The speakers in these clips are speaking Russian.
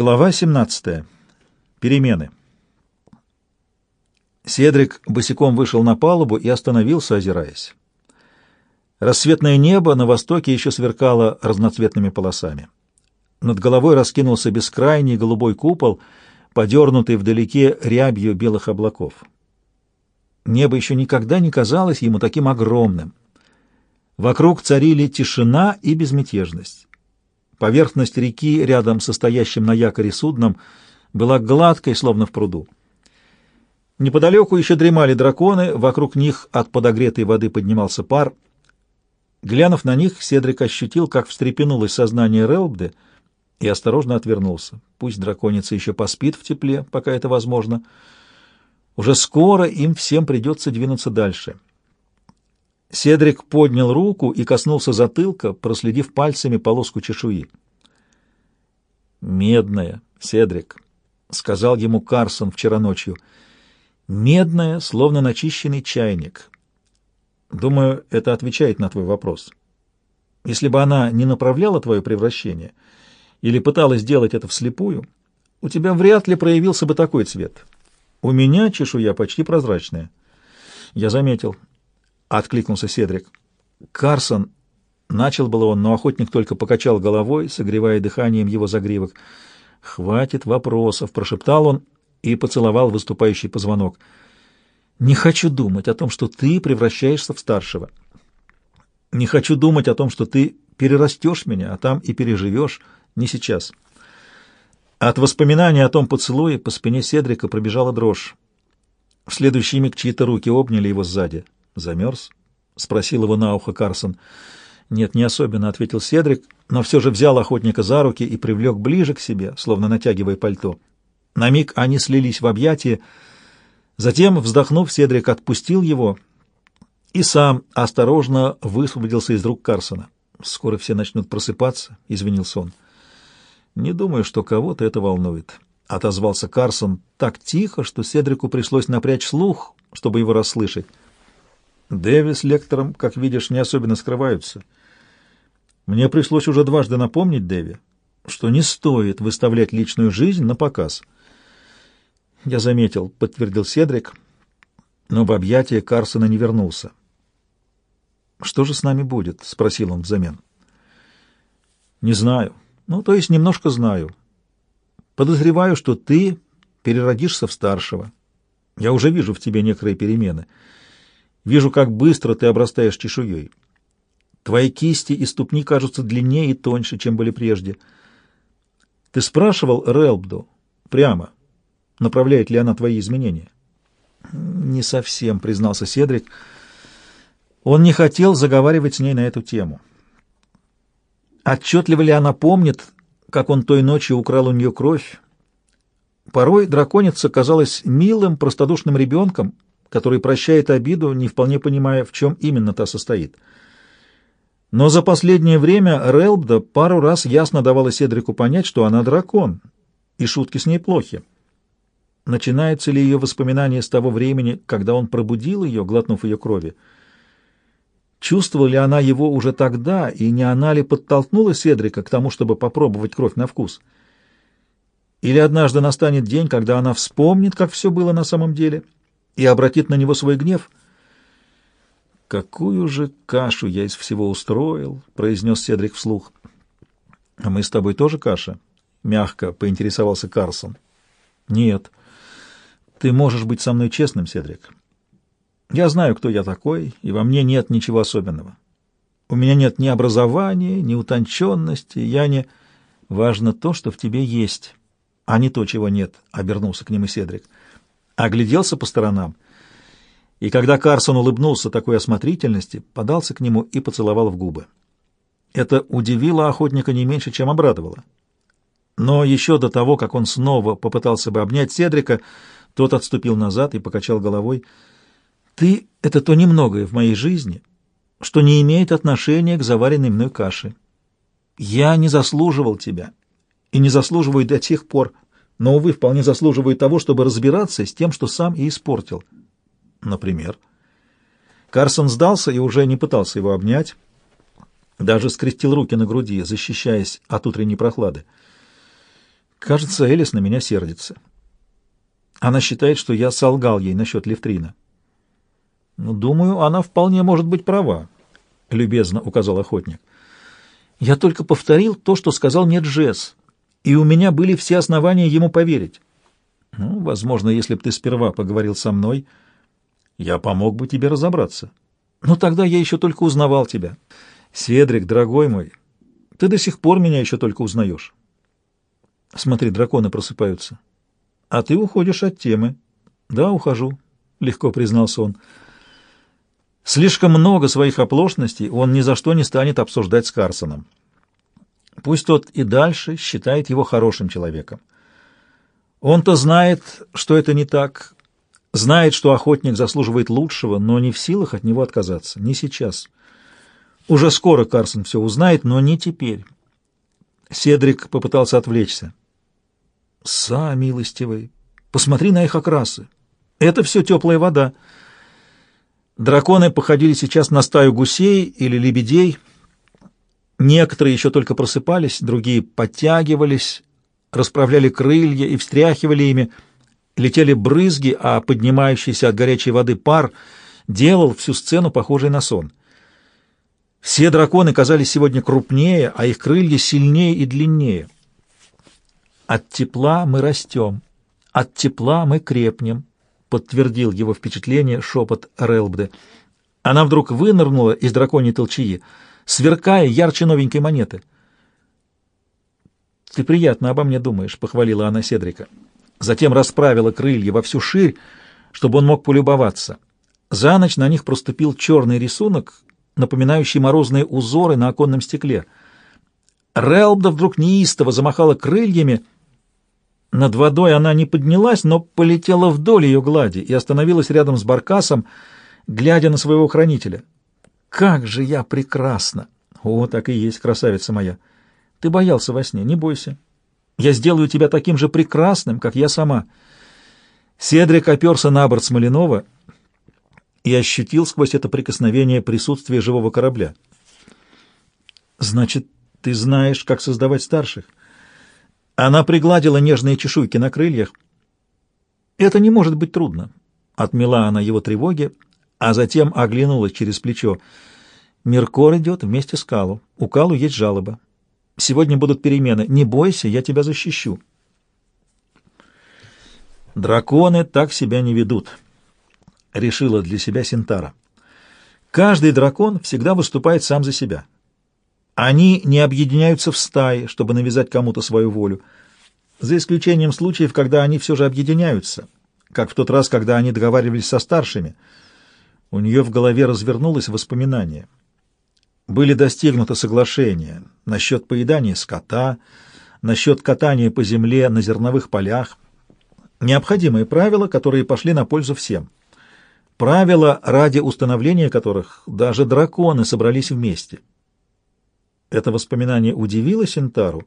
Глава 17. Перемены. Седрик босиком вышел на палубу и остановился, озираясь. Рассветное небо на востоке еще сверкало разноцветными полосами. Над головой раскинулся бескрайний голубой купол, подернутый вдалеке рябью белых облаков. Небо еще никогда не казалось ему таким огромным. Вокруг царили тишина и безмятежность. Поверхность реки рядом со стоящим на якоре судном была гладкой, словно в пруду. Неподалеку еще дремали драконы, вокруг них от подогретой воды поднимался пар. Глянув на них, Седрик ощутил, как встрепенулось сознание Релбде, и осторожно отвернулся. Пусть драконица еще поспит в тепле, пока это возможно. Уже скоро им всем придется двинуться дальше. Седрик поднял руку и коснулся затылка, проследив пальцами полоску чешуи. «Медная, Седрик», — сказал ему Карсон вчера ночью. «Медная, словно начищенный чайник. Думаю, это отвечает на твой вопрос. Если бы она не направляла твое превращение или пыталась сделать это вслепую, у тебя вряд ли проявился бы такой цвет. У меня чешуя почти прозрачная». Я заметил. — откликнулся Седрик. «Карсон!» — начал было он, но охотник только покачал головой, согревая дыханием его загривок. «Хватит вопросов!» — прошептал он и поцеловал выступающий позвонок. «Не хочу думать о том, что ты превращаешься в старшего. Не хочу думать о том, что ты перерастешь меня, а там и переживешь. Не сейчас». От воспоминания о том поцелуе по спине Седрика пробежала дрожь. В следующий миг чьи-то руки обняли его сзади. «Замерз?» — спросил его на ухо Карсон. «Нет, не особенно», — ответил Седрик, но все же взял охотника за руки и привлек ближе к себе, словно натягивая пальто. На миг они слились в объятии. Затем, вздохнув, Седрик отпустил его и сам осторожно высвободился из рук Карсона. «Скоро все начнут просыпаться», — извинился он. «Не думаю, что кого-то это волнует», — отозвался Карсон так тихо, что Седрику пришлось напрячь слух, чтобы его расслышать. Дэви с лектором, как видишь, не особенно скрываются. Мне пришлось уже дважды напомнить Дэви, что не стоит выставлять личную жизнь на показ. Я заметил, подтвердил Седрик, но в объятия Карсона не вернулся. «Что же с нами будет?» — спросил он взамен. «Не знаю. Ну, то есть немножко знаю. Подозреваю, что ты переродишься в старшего. Я уже вижу в тебе некоторые перемены». Вижу, как быстро ты обрастаешь чешуей. Твои кисти и ступни кажутся длиннее и тоньше, чем были прежде. Ты спрашивал Релбду прямо, направляет ли она твои изменения? Не совсем, признался Седрик. Он не хотел заговаривать с ней на эту тему. Отчетливо ли она помнит, как он той ночью украл у нее кровь? Порой драконица казалась милым, простодушным ребенком, который прощает обиду, не вполне понимая, в чем именно та состоит. Но за последнее время Релбда пару раз ясно давала Седрику понять, что она дракон, и шутки с ней плохи. Начинается ли ее воспоминание с того времени, когда он пробудил ее, глотнув ее крови? Чувствовала ли она его уже тогда, и не она ли подтолкнула Седрика к тому, чтобы попробовать кровь на вкус? Или однажды настанет день, когда она вспомнит, как все было на самом деле — и обратит на него свой гнев. «Какую же кашу я из всего устроил!» — произнес Седрик вслух. «А мы с тобой тоже каша?» — мягко поинтересовался Карсон. «Нет. Ты можешь быть со мной честным, Седрик. Я знаю, кто я такой, и во мне нет ничего особенного. У меня нет ни образования, ни утонченности, я не... Важно то, что в тебе есть, а не то, чего нет», — обернулся к нему Седрик. Огляделся по сторонам, и когда Карсон улыбнулся такой осмотрительности, подался к нему и поцеловал в губы. Это удивило охотника не меньше, чем обрадовало. Но еще до того, как он снова попытался бы обнять Седрика, тот отступил назад и покачал головой. «Ты — это то немногое в моей жизни, что не имеет отношения к заваренной мной каше. Я не заслуживал тебя и не заслуживаю до тех пор, но, увы, вполне заслуживает того, чтобы разбираться с тем, что сам и испортил. Например, Карсон сдался и уже не пытался его обнять, даже скрестил руки на груди, защищаясь от утренней прохлады. Кажется, Элис на меня сердится. Она считает, что я солгал ей насчет Левтрина. Ну, думаю, она вполне может быть права, — любезно указал охотник. Я только повторил то, что сказал мне Джесс, и у меня были все основания ему поверить. Ну, возможно, если бы ты сперва поговорил со мной, я помог бы тебе разобраться. Но тогда я еще только узнавал тебя. Седрик, дорогой мой, ты до сих пор меня еще только узнаешь. Смотри, драконы просыпаются. А ты уходишь от темы. Да, ухожу, — легко признался он. Слишком много своих оплошностей он ни за что не станет обсуждать с Карсоном. Пусть тот и дальше считает его хорошим человеком. Он-то знает, что это не так, знает, что охотник заслуживает лучшего, но не в силах от него отказаться, не сейчас. Уже скоро Карсон все узнает, но не теперь. Седрик попытался отвлечься. «Са, милостивый, посмотри на их окрасы. Это все теплая вода». Драконы походили сейчас на стаю гусей или лебедей. Некоторые еще только просыпались, другие подтягивались, расправляли крылья и встряхивали ими. Летели брызги, а поднимающийся от горячей воды пар делал всю сцену похожей на сон. Все драконы казались сегодня крупнее, а их крылья сильнее и длиннее. От тепла мы растем, от тепла мы крепнем, подтвердил его впечатление шепот Релбде. Она вдруг вынырнула из драконьей толчии, сверкая ярче новенькой монеты. «Ты приятно обо мне думаешь», — похвалила она Седрика. Затем расправила крылья во всю ширь, чтобы он мог полюбоваться. За ночь на них проступил черный рисунок, напоминающий морозные узоры на оконном стекле. Релбда вдруг неистово замахала крыльями — над водой она не поднялась, но полетела вдоль ее глади и остановилась рядом с баркасом, глядя на своего хранителя. «Как же я прекрасна!» «О, так и есть, красавица моя! Ты боялся во сне, не бойся. Я сделаю тебя таким же прекрасным, как я сама». Седрик оперся на борт Смоленова и ощутил сквозь это прикосновение присутствие живого корабля. «Значит, ты знаешь, как создавать старших?» Она пригладила нежные чешуйки на крыльях. «Это не может быть трудно», — отмела она его тревоги, а затем оглянулась через плечо. «Меркор идет вместе с Калу. У Калу есть жалоба. Сегодня будут перемены. Не бойся, я тебя защищу». «Драконы так себя не ведут», — решила для себя Синтара. «Каждый дракон всегда выступает сам за себя». Они не объединяются в стаи, чтобы навязать кому-то свою волю, за исключением случаев, когда они все же объединяются, как в тот раз, когда они договаривались со старшими. У нее в голове развернулось воспоминание. Были достигнуты соглашения насчет поедания скота, насчет катания по земле на зерновых полях. Необходимые правила, которые пошли на пользу всем. Правила, ради установления которых даже драконы собрались вместе. Это воспоминание удивило Синтару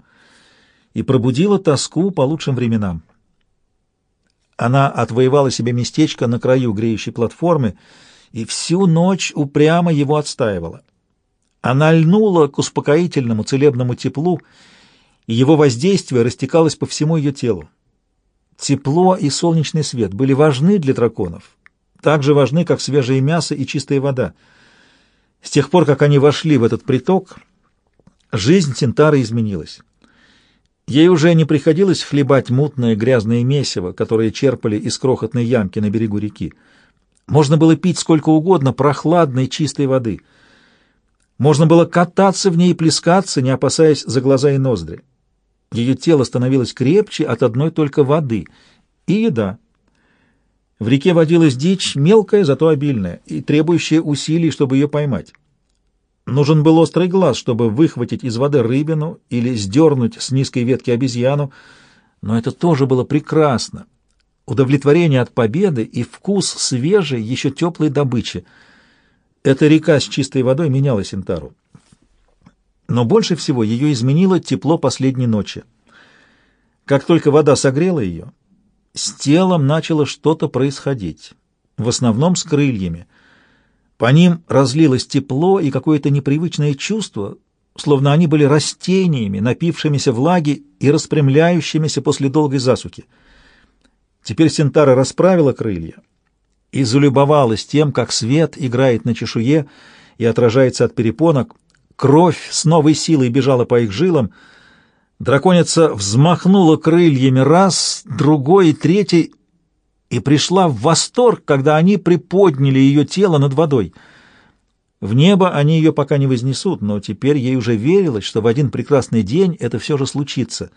и пробудило тоску по лучшим временам. Она отвоевала себе местечко на краю греющей платформы и всю ночь упрямо его отстаивала. Она льнула к успокоительному целебному теплу, и его воздействие растекалось по всему ее телу. Тепло и солнечный свет были важны для драконов, так же важны, как свежее мясо и чистая вода. С тех пор, как они вошли в этот приток, Жизнь Синтары изменилась. Ей уже не приходилось хлебать мутное грязное месиво, которое черпали из крохотной ямки на берегу реки. Можно было пить сколько угодно прохладной чистой воды. Можно было кататься в ней и плескаться, не опасаясь за глаза и ноздри. Ее тело становилось крепче от одной только воды и еда. В реке водилась дичь, мелкая, зато обильная, и требующая усилий, чтобы ее поймать. Нужен был острый глаз, чтобы выхватить из воды рыбину или сдернуть с низкой ветки обезьяну, но это тоже было прекрасно. Удовлетворение от победы и вкус свежей, еще теплой добычи. Эта река с чистой водой меняла Синтару. Но больше всего ее изменило тепло последней ночи. Как только вода согрела ее, с телом начало что-то происходить, в основном с крыльями — по ним разлилось тепло и какое-то непривычное чувство, словно они были растениями, напившимися влаги и распрямляющимися после долгой засухи. Теперь Синтара расправила крылья и залюбовалась тем, как свет играет на чешуе и отражается от перепонок. Кровь с новой силой бежала по их жилам. Драконица взмахнула крыльями раз, другой и третий, и пришла в восторг, когда они приподняли ее тело над водой. В небо они ее пока не вознесут, но теперь ей уже верилось, что в один прекрасный день это все же случится.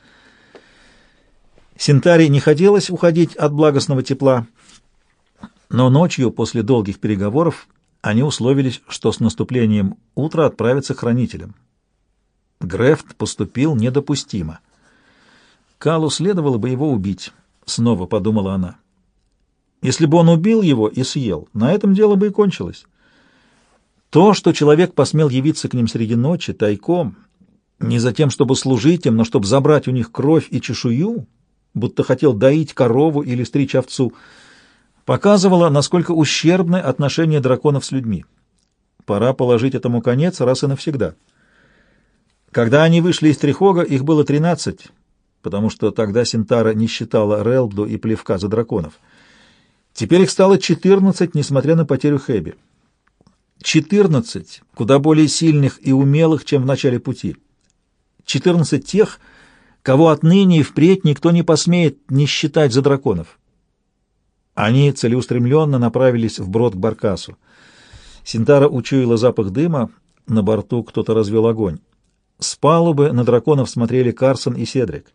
Синтаре не хотелось уходить от благостного тепла, но ночью, после долгих переговоров, они условились, что с наступлением утра отправятся к хранителям. Грефт поступил недопустимо. Калу следовало бы его убить, снова подумала она. Если бы он убил его и съел, на этом дело бы и кончилось. То, что человек посмел явиться к ним среди ночи, тайком, не за тем, чтобы служить им, но чтобы забрать у них кровь и чешую, будто хотел доить корову или стричь овцу, показывало, насколько ущербны отношения драконов с людьми. Пора положить этому конец раз и навсегда. Когда они вышли из Трихога, их было тринадцать, потому что тогда Синтара не считала Релду и Плевка за драконов — Теперь их стало 14, несмотря на потерю Хэби. 14 куда более сильных и умелых, чем в начале пути. 14 тех, кого отныне и впредь никто не посмеет не считать за драконов. Они целеустремленно направились вброд к Баркасу. Синтара учуяла запах дыма, на борту кто-то развел огонь. С палубы на драконов смотрели Карсон и Седрик.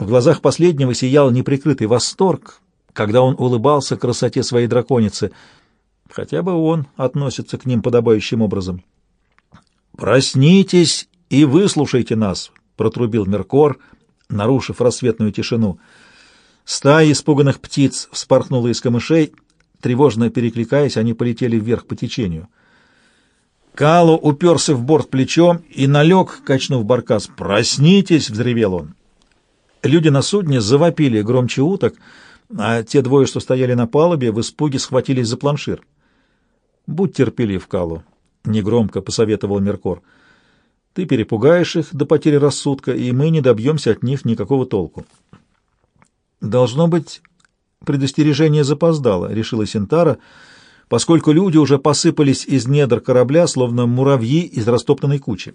В глазах последнего сиял неприкрытый восторг, когда он улыбался красоте своей драконицы. Хотя бы он относится к ним подобающим образом. «Проснитесь и выслушайте нас», — протрубил Меркор, нарушив рассветную тишину. Стая испуганных птиц вспорхнула из камышей. Тревожно перекликаясь, они полетели вверх по течению. Калу уперся в борт плечом и налег, качнув баркас. «Проснитесь!» — взревел он. Люди на судне завопили громче уток — а те двое, что стояли на палубе, в испуге схватились за планшир. «Будь терпелив, Калу», — негромко посоветовал Меркор. «Ты перепугаешь их до потери рассудка, и мы не добьемся от них никакого толку». «Должно быть, предостережение запоздало», — решила Синтара, поскольку люди уже посыпались из недр корабля, словно муравьи из растоптанной кучи.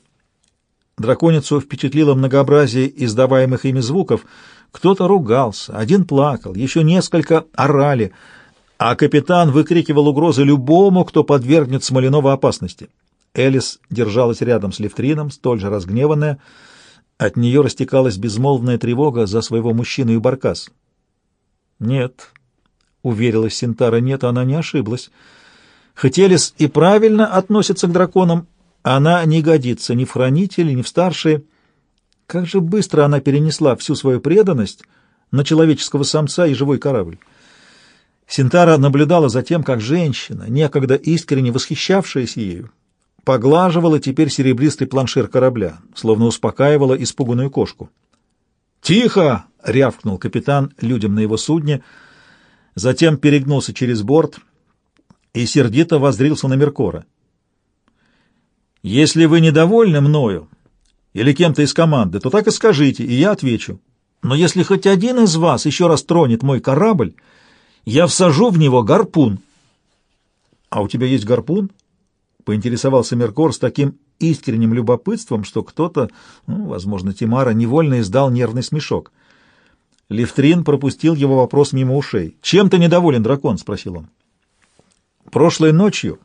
Драконицу впечатлило многообразие издаваемых ими звуков — кто-то ругался, один плакал, еще несколько орали, а капитан выкрикивал угрозы любому, кто подвергнет Смоленова опасности. Элис держалась рядом с Левтрином, столь же разгневанная. От нее растекалась безмолвная тревога за своего мужчину и баркас. «Нет», — уверилась Синтара, — «нет, она не ошиблась. Хоть Элис и правильно относится к драконам, она не годится ни в хранители, ни в старшие». Как же быстро она перенесла всю свою преданность на человеческого самца и живой корабль. Синтара наблюдала за тем, как женщина, некогда искренне восхищавшаяся ею, поглаживала теперь серебристый планшир корабля, словно успокаивала испуганную кошку. «Тихо!» — рявкнул капитан людям на его судне, затем перегнулся через борт и сердито воззрился на Меркора. «Если вы недовольны мною, или кем-то из команды, то так и скажите, и я отвечу. Но если хоть один из вас еще раз тронет мой корабль, я всажу в него гарпун. — А у тебя есть гарпун? — поинтересовался Меркор с таким искренним любопытством, что кто-то, ну, возможно, Тимара, невольно издал нервный смешок. Левтрин пропустил его вопрос мимо ушей. «Чем ты недоволен, дракон?» — спросил он. «Прошлой ночью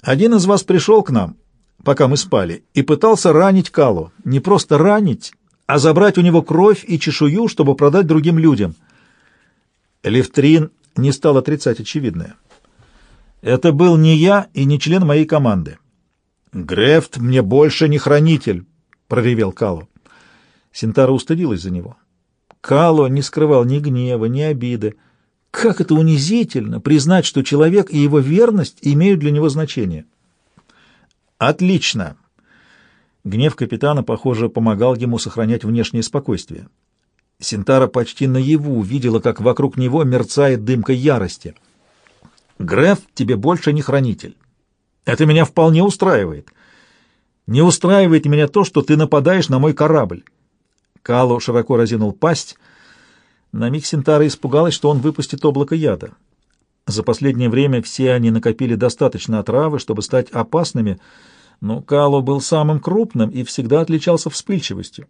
один из вас пришел к нам пока мы спали, и пытался ранить Калу. Не просто ранить, а забрать у него кровь и чешую, чтобы продать другим людям. Левтрин не стал отрицать очевидное. Это был не я и не член моей команды. «Грефт мне больше не хранитель», — проревел Калу. Синтара устыдилась за него. Кало не скрывал ни гнева, ни обиды. Как это унизительно признать, что человек и его верность имеют для него значение. «Отлично!» Гнев капитана, похоже, помогал ему сохранять внешнее спокойствие. Синтара почти наяву видела, как вокруг него мерцает дымка ярости. «Греф тебе больше не хранитель. Это меня вполне устраивает. Не устраивает меня то, что ты нападаешь на мой корабль. Калу широко разинул пасть. На миг Синтара испугалась, что он выпустит облако яда. За последнее время все они накопили достаточно отравы, чтобы стать опасными, но Калу был самым крупным и всегда отличался вспыльчивостью.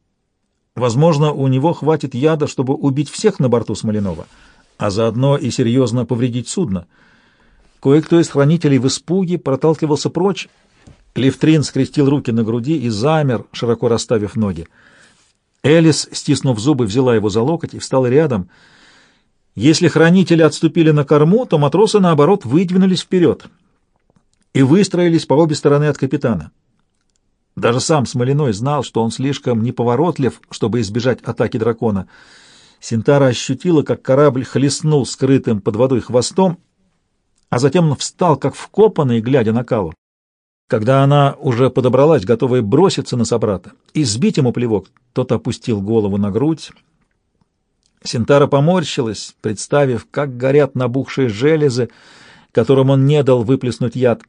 Возможно, у него хватит яда, чтобы убить всех на борту Смоленова, а заодно и серьезно повредить судно. Кое-кто из хранителей в испуге проталкивался прочь. Левтрин скрестил руки на груди и замер, широко расставив ноги. Элис, стиснув зубы, взяла его за локоть и встала рядом. Если хранители отступили на корму, то матросы, наоборот, выдвинулись вперед и выстроились по обе стороны от капитана. Даже сам Смолиной знал, что он слишком неповоротлив, чтобы избежать атаки дракона. Синтара ощутила, как корабль хлестнул скрытым под водой хвостом, а затем встал, как вкопанный, глядя на Калу. Когда она уже подобралась, готовая броситься на собрата и сбить ему плевок, тот опустил голову на грудь. Синтара поморщилась, представив, как горят набухшие железы, которым он не дал выплеснуть яд.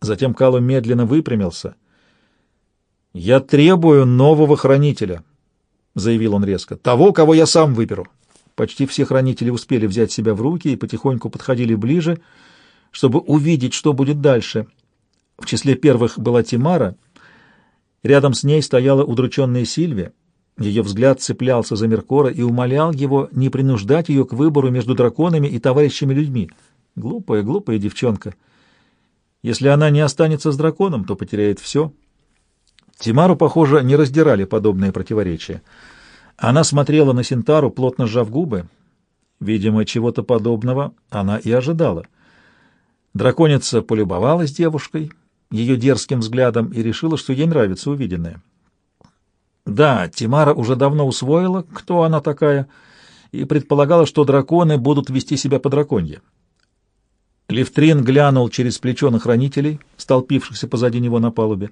Затем Калу медленно выпрямился — «Я требую нового хранителя», — заявил он резко, — «того, кого я сам выберу». Почти все хранители успели взять себя в руки и потихоньку подходили ближе, чтобы увидеть, что будет дальше. В числе первых была Тимара. Рядом с ней стояла удрученная Сильвия. Ее взгляд цеплялся за Меркора и умолял его не принуждать ее к выбору между драконами и товарищами людьми. Глупая, глупая девчонка. Если она не останется с драконом, то потеряет все — Тимару, похоже, не раздирали подобные противоречия. Она смотрела на Синтару, плотно сжав губы. Видимо, чего-то подобного она и ожидала. Драконица полюбовалась девушкой, ее дерзким взглядом, и решила, что ей нравится увиденное. Да, Тимара уже давно усвоила, кто она такая, и предполагала, что драконы будут вести себя по-драконье. Левтрин глянул через плечо на хранителей, столпившихся позади него на палубе.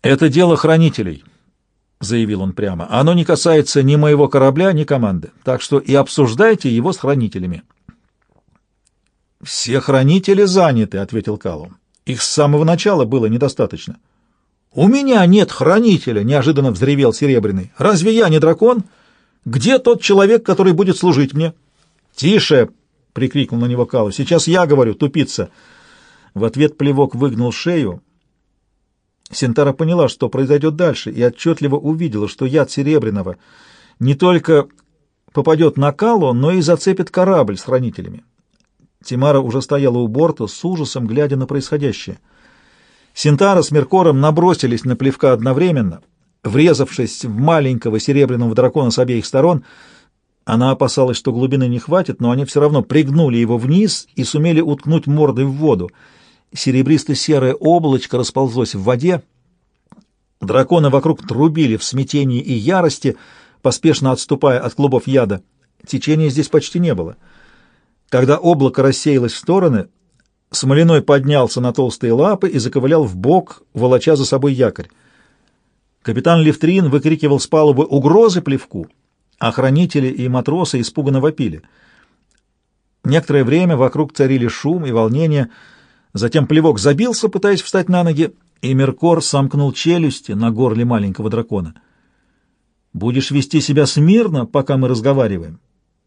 «Это дело хранителей», — заявил он прямо. «Оно не касается ни моего корабля, ни команды, так что и обсуждайте его с хранителями». «Все хранители заняты», — ответил Калум. «Их с самого начала было недостаточно». «У меня нет хранителя», — неожиданно взревел Серебряный. «Разве я не дракон? Где тот человек, который будет служить мне?» «Тише!» — прикрикнул на него Калу. «Сейчас я говорю, тупица!» В ответ плевок выгнул шею, Синтара поняла, что произойдет дальше, и отчетливо увидела, что яд Серебряного не только попадет на Калу, но и зацепит корабль с хранителями. Тимара уже стояла у борта, с ужасом глядя на происходящее. Синтара с Меркором набросились на плевка одновременно, врезавшись в маленького серебряного дракона с обеих сторон. Она опасалась, что глубины не хватит, но они все равно пригнули его вниз и сумели уткнуть мордой в воду — Серебристо-серое облачко расползлось в воде. Драконы вокруг трубили в смятении и ярости, поспешно отступая от клубов яда. Течения здесь почти не было. Когда облако рассеялось в стороны, Смолиной поднялся на толстые лапы и заковылял в бок, волоча за собой якорь. Капитан Левтрин выкрикивал с палубы угрозы плевку, а хранители и матросы испуганно вопили. Некоторое время вокруг царили шум и волнение — Затем плевок забился, пытаясь встать на ноги, и Меркор сомкнул челюсти на горле маленького дракона. «Будешь вести себя смирно, пока мы разговариваем,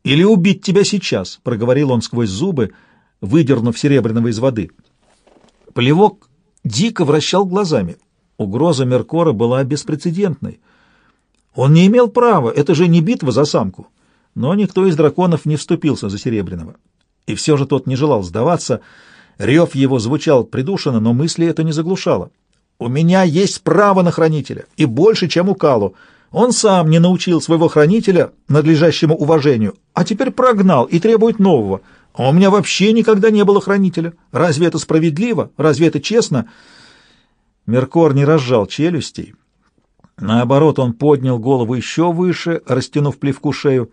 или убить тебя сейчас», — проговорил он сквозь зубы, выдернув серебряного из воды. Плевок дико вращал глазами. Угроза Меркора была беспрецедентной. Он не имел права, это же не битва за самку. Но никто из драконов не вступился за Серебряного. И все же тот не желал сдаваться — Рев его звучал придушенно, но мысли это не заглушало. «У меня есть право на хранителя, и больше, чем у Калу. Он сам не научил своего хранителя надлежащему уважению, а теперь прогнал и требует нового. А у меня вообще никогда не было хранителя. Разве это справедливо? Разве это честно?» Меркор не разжал челюстей. Наоборот, он поднял голову еще выше, растянув плевку шею.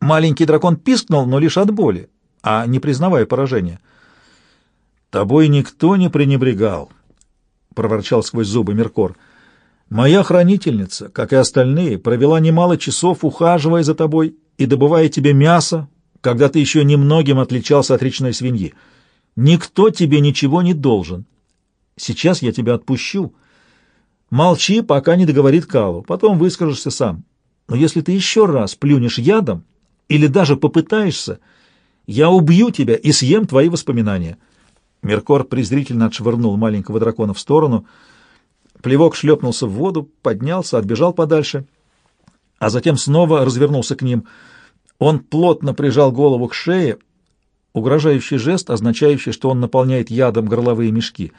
Маленький дракон пискнул, но лишь от боли, а не признавая поражения. «Тобой никто не пренебрегал», — проворчал сквозь зубы Меркор. «Моя хранительница, как и остальные, провела немало часов, ухаживая за тобой и добывая тебе мясо, когда ты еще немногим отличался от речной свиньи. Никто тебе ничего не должен. Сейчас я тебя отпущу. Молчи, пока не договорит Калу, потом выскажешься сам. Но если ты еще раз плюнешь ядом или даже попытаешься, я убью тебя и съем твои воспоминания». Меркор презрительно отшвырнул маленького дракона в сторону. Плевок шлепнулся в воду, поднялся, отбежал подальше, а затем снова развернулся к ним. Он плотно прижал голову к шее, угрожающий жест, означающий, что он наполняет ядом горловые мешки.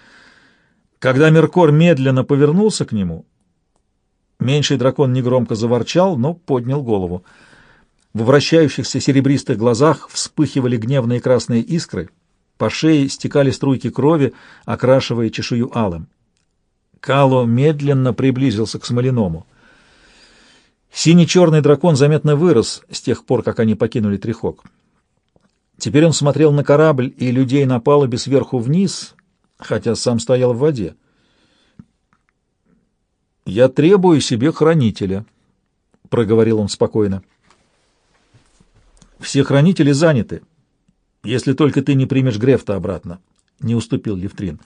Когда Меркор медленно повернулся к нему, меньший дракон негромко заворчал, но поднял голову. В вращающихся серебристых глазах вспыхивали гневные красные искры, по шее стекали струйки крови, окрашивая чешую алым. Кало медленно приблизился к Смоляному. Синий-черный дракон заметно вырос с тех пор, как они покинули Трихок. Теперь он смотрел на корабль и людей на палубе сверху вниз, хотя сам стоял в воде. «Я требую себе хранителя», — проговорил он спокойно. «Все хранители заняты, если только ты не примешь Грефта обратно», — не уступил Левтрин.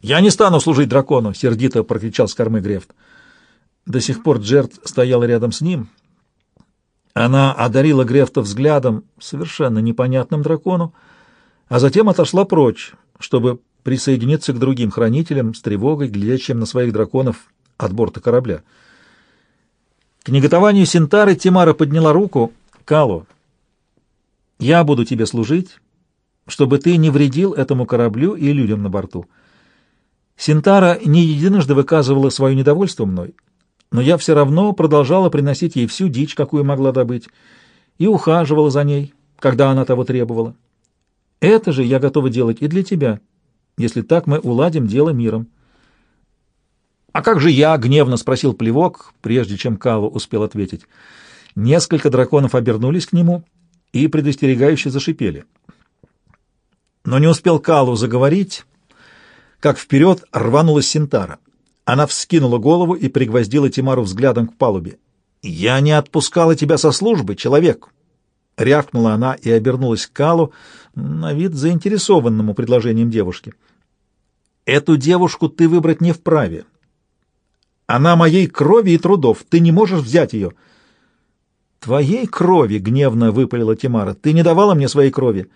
«Я не стану служить дракону!» — сердито прокричал с кормы Грефт. До сих пор Джерт стояла рядом с ним. Она одарила Грефта взглядом, совершенно непонятным дракону, а затем отошла прочь, чтобы присоединиться к другим хранителям с тревогой, глядящим на своих драконов от борта корабля. К неготованию Синтары Тимара подняла руку. «Кало, я буду тебе служить, чтобы ты не вредил этому кораблю и людям на борту». Синтара не единожды выказывала свое недовольство мной, но я все равно продолжала приносить ей всю дичь, какую могла добыть, и ухаживала за ней, когда она того требовала. Это же я готова делать и для тебя, если так мы уладим дело миром. «А как же я?» — гневно спросил Плевок, прежде чем Калу успел ответить. Несколько драконов обернулись к нему и предостерегающе зашипели. Но не успел Калу заговорить, как вперед рванулась Синтара. Она вскинула голову и пригвоздила Тимару взглядом к палубе. «Я не отпускала тебя со службы, человек!» Рявкнула она и обернулась к Калу, на вид заинтересованному предложением девушки. «Эту девушку ты выбрать не вправе. Она моей крови и трудов. Ты не можешь взять ее». «Твоей крови!» — гневно выпалила Тимара. «Ты не давала мне своей крови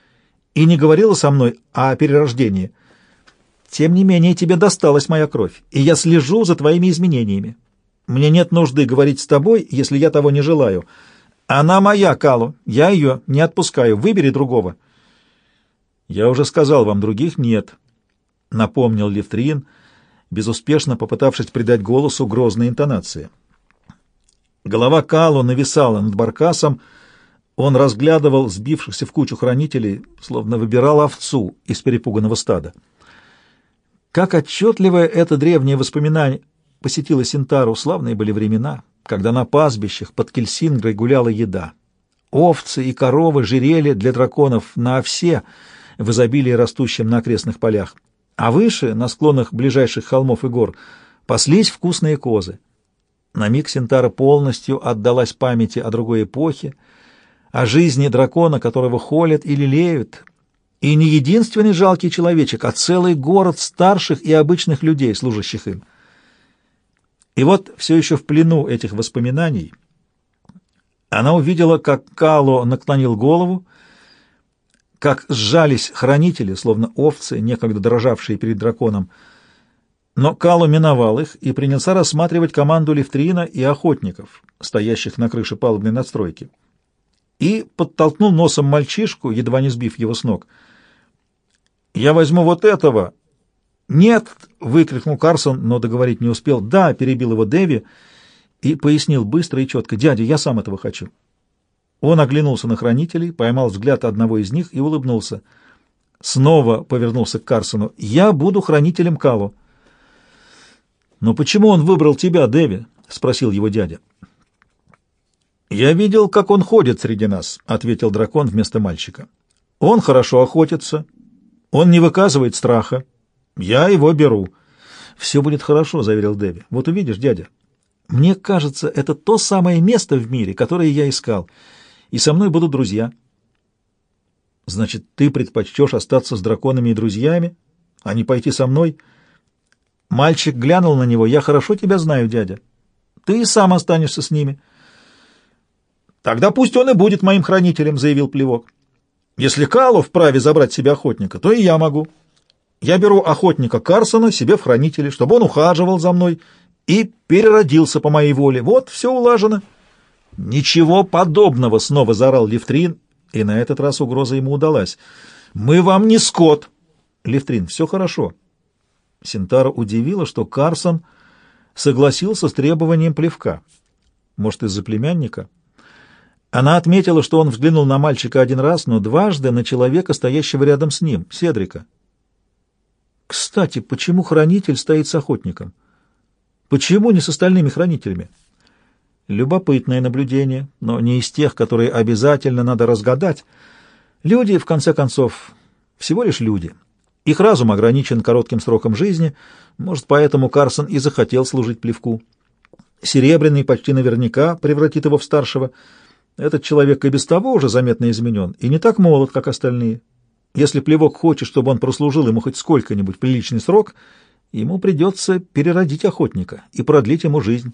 и не говорила со мной о перерождении». Тем не менее, тебе досталась моя кровь, и я слежу за твоими изменениями. Мне нет нужды говорить с тобой, если я того не желаю. Она моя, Калу, я ее не отпускаю, выбери другого». «Я уже сказал вам, других нет», — напомнил Левтрин, безуспешно попытавшись придать голосу грозной интонации. Голова Калу нависала над баркасом, он разглядывал сбившихся в кучу хранителей, словно выбирал овцу из перепуганного стада. Как отчетливое это древнее воспоминание посетило Синтару, славные были времена, когда на пастбищах под Кельсингрой гуляла еда. Овцы и коровы жерели для драконов на овсе в изобилии растущем на окрестных полях, а выше, на склонах ближайших холмов и гор, паслись вкусные козы. На миг Синтара полностью отдалась памяти о другой эпохе, о жизни дракона, которого холят и лелеют, и не единственный жалкий человечек, а целый город старших и обычных людей, служащих им. И вот все еще в плену этих воспоминаний она увидела, как Кало наклонил голову, как сжались хранители, словно овцы, некогда дрожавшие перед драконом. Но Кало миновал их и принялся рассматривать команду Левтрина и охотников, стоящих на крыше палубной надстройки, и подтолкнул носом мальчишку, едва не сбив его с ног — «Я возьму вот этого!» «Нет!» — выкрикнул Карсон, но договорить не успел. «Да!» — перебил его Дэви и пояснил быстро и четко. «Дядя, я сам этого хочу». Он оглянулся на хранителей, поймал взгляд одного из них и улыбнулся. Снова повернулся к Карсону. «Я буду хранителем Калу». «Но почему он выбрал тебя, Дэви?» — спросил его дядя. «Я видел, как он ходит среди нас», — ответил дракон вместо мальчика. «Он хорошо охотится, он не выказывает страха. Я его беру. Все будет хорошо, заверил Дэви. Вот увидишь, дядя. Мне кажется, это то самое место в мире, которое я искал. И со мной будут друзья. Значит, ты предпочтешь остаться с драконами и друзьями, а не пойти со мной? Мальчик глянул на него. «Я хорошо тебя знаю, дядя. Ты и сам останешься с ними». «Тогда пусть он и будет моим хранителем», — заявил Плевок. «Если Калу вправе забрать себе охотника, то и я могу. Я беру охотника Карсона себе в хранители, чтобы он ухаживал за мной и переродился по моей воле. Вот, все улажено». «Ничего подобного!» — снова заорал Левтрин, и на этот раз угроза ему удалась. «Мы вам не скот!» «Левтрин, все хорошо». Синтара удивила, что Карсон согласился с требованием плевка. Может, из-за племянника? Она отметила, что он взглянул на мальчика один раз, но дважды на человека, стоящего рядом с ним, Седрика. Кстати, почему хранитель стоит с охотником? Почему не с остальными хранителями? Любопытное наблюдение, но не из тех, которые обязательно надо разгадать. Люди, в конце концов, всего лишь люди. Их разум ограничен коротким сроком жизни, может, поэтому Карсон и захотел служить плевку. Серебряный почти наверняка превратит его в старшего. Этот человек и без того уже заметно изменен, и не так молод, как остальные. Если плевок хочет, чтобы он прослужил ему хоть сколько-нибудь приличный срок, ему придется переродить охотника и продлить ему жизнь.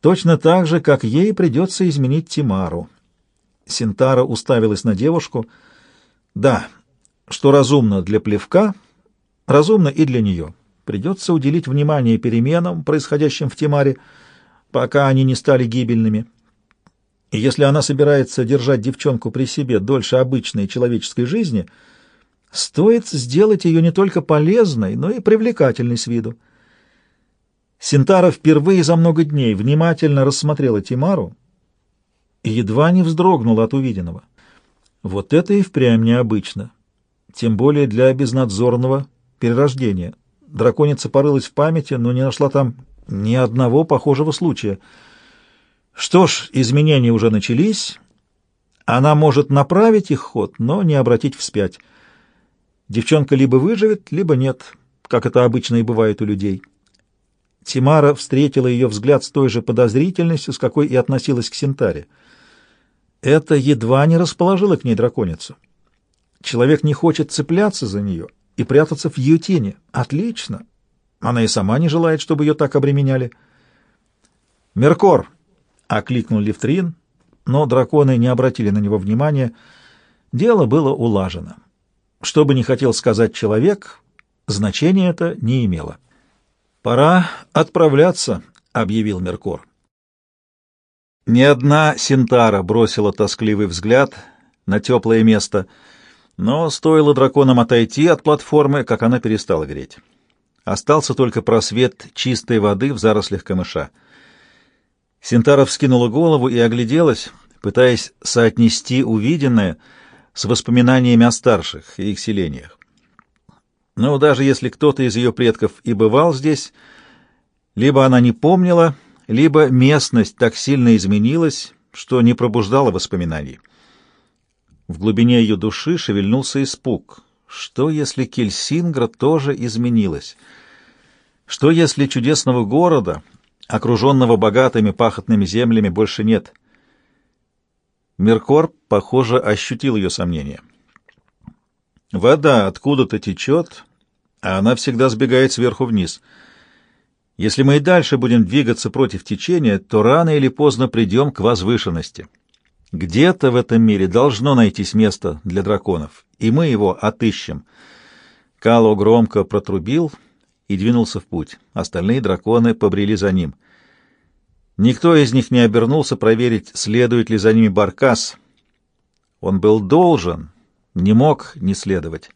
Точно так же, как ей придется изменить Тимару. Синтара уставилась на девушку. Да, что разумно для плевка, разумно и для нее. Придется уделить внимание переменам, происходящим в Тимаре, пока они не стали гибельными. И если она собирается держать девчонку при себе дольше обычной человеческой жизни, стоит сделать ее не только полезной, но и привлекательной с виду. Синтара впервые за много дней внимательно рассмотрела Тимару и едва не вздрогнула от увиденного. Вот это и впрямь необычно, тем более для безнадзорного перерождения. Драконица порылась в памяти, но не нашла там ни одного похожего случая. Что ж, изменения уже начались. Она может направить их ход, но не обратить вспять. Девчонка либо выживет, либо нет, как это обычно и бывает у людей. Тимара встретила ее взгляд с той же подозрительностью, с какой и относилась к Синтаре. Это едва не расположило к ней драконицу. Человек не хочет цепляться за нее и прятаться в ее тени. Отлично. Она и сама не желает, чтобы ее так обременяли. «Меркор!» — окликнул Левтрин, но драконы не обратили на него внимания. Дело было улажено. Что бы ни хотел сказать человек, значения это не имело. «Пора отправляться», — объявил Меркор. Ни одна Синтара бросила тоскливый взгляд на теплое место, но стоило драконам отойти от платформы, как она перестала греть. Остался только просвет чистой воды в зарослях камыша. Синтара вскинула голову и огляделась, пытаясь соотнести увиденное с воспоминаниями о старших и их селениях. Но даже если кто-то из ее предков и бывал здесь, либо она не помнила, либо местность так сильно изменилась, что не пробуждала воспоминаний. В глубине ее души шевельнулся испуг. Что, если Кельсингра тоже изменилась? Что, если чудесного города, окруженного богатыми пахотными землями, больше нет? Меркор, похоже, ощутил ее сомнения. Вода откуда-то течет, а она всегда сбегает сверху вниз. Если мы и дальше будем двигаться против течения, то рано или поздно придем к возвышенности. Где-то в этом мире должно найтись место для драконов, и мы его отыщем. Кало громко протрубил и двинулся в путь. Остальные драконы побрели за ним. Никто из них не обернулся проверить, следует ли за ними Баркас. Он был должен, не мог не следовать.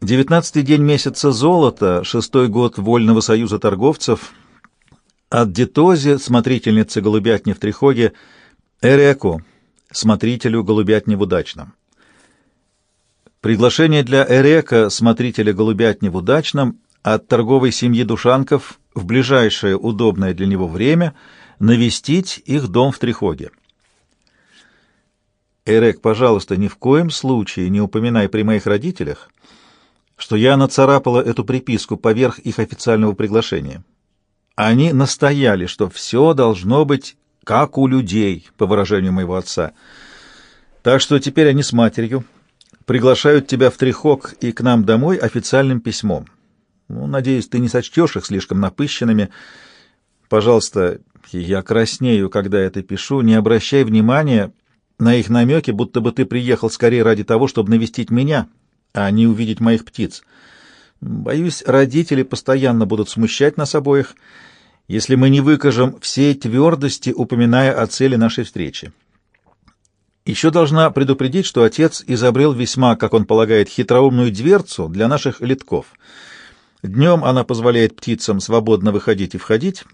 Девятнадцатый день месяца золота, шестой год Вольного союза торговцев, от Детози, смотрительницы голубятни в Трихоге, Эреку, смотрителю голубятни в Удачном. Приглашение для Эрека, смотрителя голубятни в Удачном, от торговой семьи Душанков в ближайшее удобное для него время навестить их дом в Трихоге. Эрек, пожалуйста, ни в коем случае не упоминай при моих родителях, что я нацарапала эту приписку поверх их официального приглашения. Они настояли, что все должно быть как у людей, по выражению моего отца. Так что теперь они с матерью приглашают тебя в Трихок и к нам домой официальным письмом. Ну, надеюсь, ты не сочтешь их слишком напыщенными. Пожалуйста, я краснею, когда это пишу, не обращай внимания на их намеки, будто бы ты приехал скорее ради того, чтобы навестить меня, а не увидеть моих птиц. Боюсь, родители постоянно будут смущать нас обоих, если мы не выкажем всей твердости, упоминая о цели нашей встречи. Еще должна предупредить, что отец изобрел весьма, как он полагает, хитроумную дверцу для наших литков. Днем она позволяет птицам свободно выходить и входить,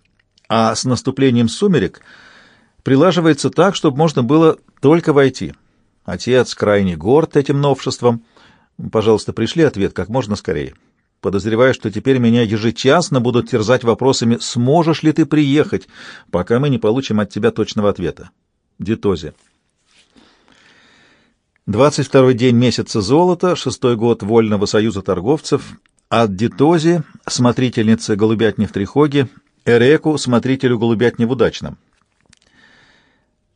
а с наступлением сумерек прилаживается так, чтобы можно было только войти. Отец крайне горд этим новшеством. Пожалуйста, пришли ответ как можно скорее. Подозреваю, что теперь меня ежечасно будут терзать вопросами «Сможешь ли ты приехать?», пока мы не получим от тебя точного ответа. Дитози. 22 день месяца золота, шестой год Вольного союза торговцев, от Дитози, смотрительницы голубятни в Трихоге, Эреку, смотрителю голубятни в Удачном.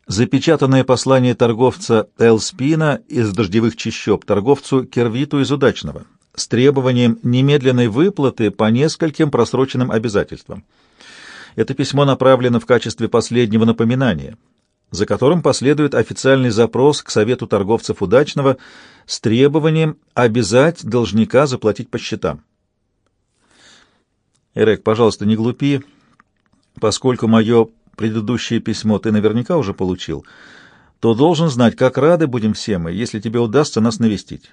Запечатанное послание торговца Элспина из дождевых чащоб торговцу Кервиту из Удачного с требованием немедленной выплаты по нескольким просроченным обязательствам. Это письмо направлено в качестве последнего напоминания, за которым последует официальный запрос к Совету торговцев Удачного с требованием обязать должника заплатить по счетам. Эрек, пожалуйста, не глупи, поскольку мое предыдущее письмо ты наверняка уже получил, то должен знать, как рады будем все мы, если тебе удастся нас навестить.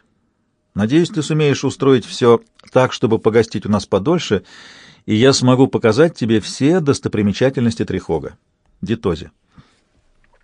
Надеюсь, ты сумеешь устроить все так, чтобы погостить у нас подольше, и я смогу показать тебе все достопримечательности Трихога. Дитози.